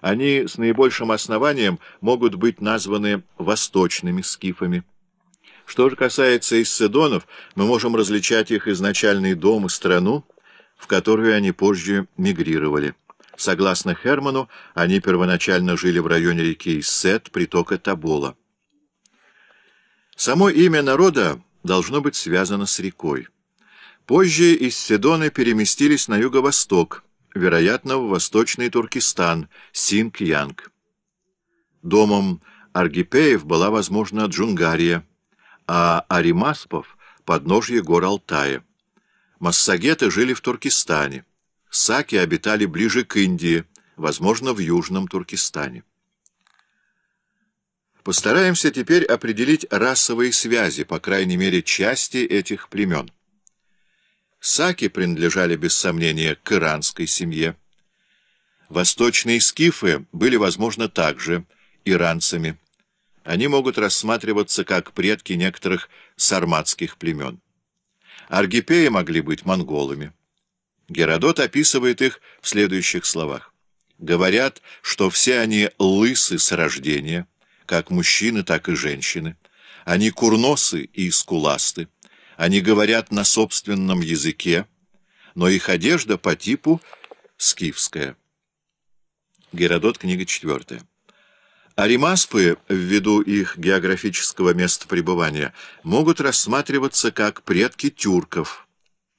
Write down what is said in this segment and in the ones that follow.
Они с наибольшим основанием могут быть названы восточными скифами. Что же касается исседонов, мы можем различать их изначальный дом и страну, в которую они позже мигрировали. Согласно Херману, они первоначально жили в районе реки Иссет, притока Табола. Само имя народа должно быть связано с рекой. Позже Исседоны переместились на юго-восток, вероятно, в восточный Туркестан, Синг-Янг. Домом Аргипеев была, возможно, Джунгария, а Аримаспов — подножье гор Алтая. Массагеты жили в Туркестане. Саки обитали ближе к Индии, возможно, в Южном Туркестане. Постараемся теперь определить расовые связи, по крайней мере, части этих племен. Саки принадлежали, без сомнения, к иранской семье. Восточные скифы были, возможно, также иранцами. Они могут рассматриваться как предки некоторых сарматских племен. Аргипеи могли быть монголами. Геродот описывает их в следующих словах. Говорят, что все они лысы с рождения, как мужчины, так и женщины. Они курносы и скуласты. Они говорят на собственном языке, но их одежда по типу скифская. Геродот, книга четвертая. Аримаспы, ввиду их географического места пребывания, могут рассматриваться как предки тюрков.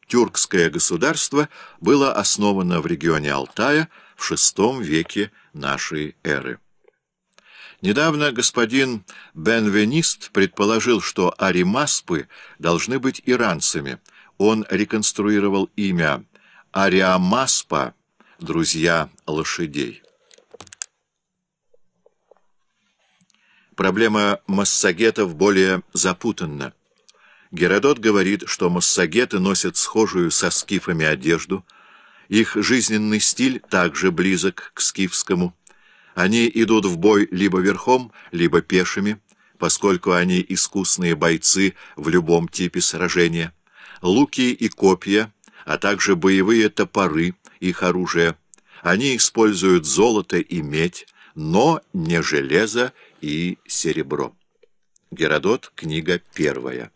Тюркское государство было основано в регионе Алтая в VI веке нашей эры. Недавно господин Бенвенист предположил, что аримаспы должны быть иранцами. Он реконструировал имя Ариамаспа, друзья лошадей. Проблема массагетов более запутанна. Геродот говорит, что массагеты носят схожую со скифами одежду, их жизненный стиль также близок к скифскому. Они идут в бой либо верхом, либо пешими, поскольку они искусные бойцы в любом типе сражения. Луки и копья, а также боевые топоры, их оружие. Они используют золото и медь, но не железо и серебро. Геродот, книга первая.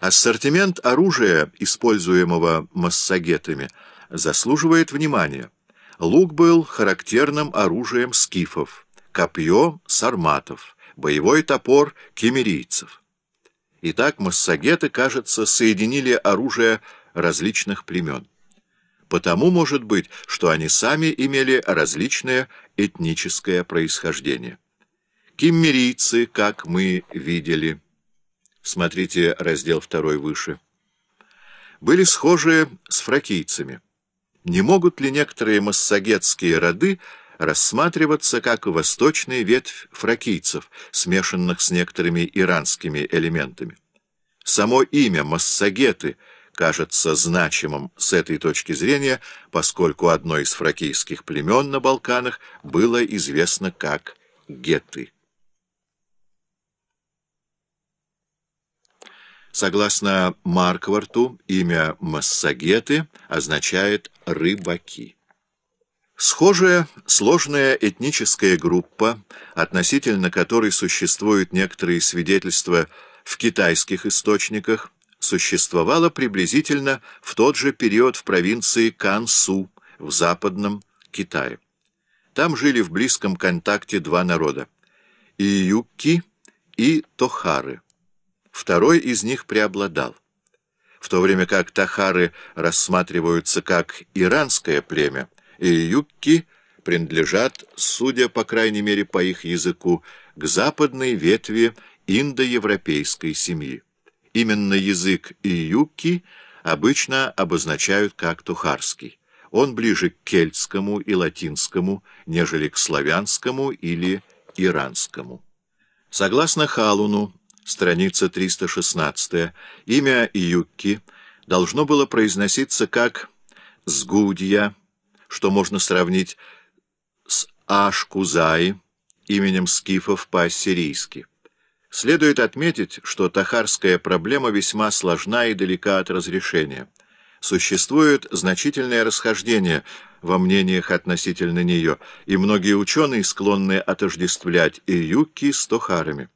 Ассортимент оружия, используемого массагетами, заслуживает внимания. Лук был характерным оружием скифов, копье — сарматов, боевой топор — кемерийцев. Итак, массагеты, кажется, соединили оружие различных племен. Потому может быть, что они сами имели различное этническое происхождение. Киммерийцы, как мы видели, смотрите раздел 2 выше, были схожи с фракийцами. Не могут ли некоторые массагетские роды рассматриваться как восточная ветвь фракийцев, смешанных с некоторыми иранскими элементами? Само имя массагеты кажется значимым с этой точки зрения, поскольку одно из фракийских племен на Балканах было известно как геты. Согласно Маркварту, имя Массагеты означает «рыбаки». Схожая сложная этническая группа, относительно которой существуют некоторые свидетельства в китайских источниках, существовала приблизительно в тот же период в провинции Кансу в западном Китае. Там жили в близком контакте два народа – Июкки и Тохары. Второй из них преобладал. В то время как Тахары рассматриваются как иранское племя, и Юкки принадлежат, судя по крайней мере по их языку, к западной ветви индоевропейской семьи. Именно язык Июкки обычно обозначают как тухарский. Он ближе к кельтскому и латинскому, нежели к славянскому или иранскому. Согласно Халуну, страница 316, имя Юкки должно было произноситься как «сгудья», что можно сравнить с Ашкузай, именем скифов по-ассирийски. Следует отметить, что тахарская проблема весьма сложна и далека от разрешения. Существует значительное расхождение во мнениях относительно нее, и многие ученые склонны отождествлять Июки с Тохарами.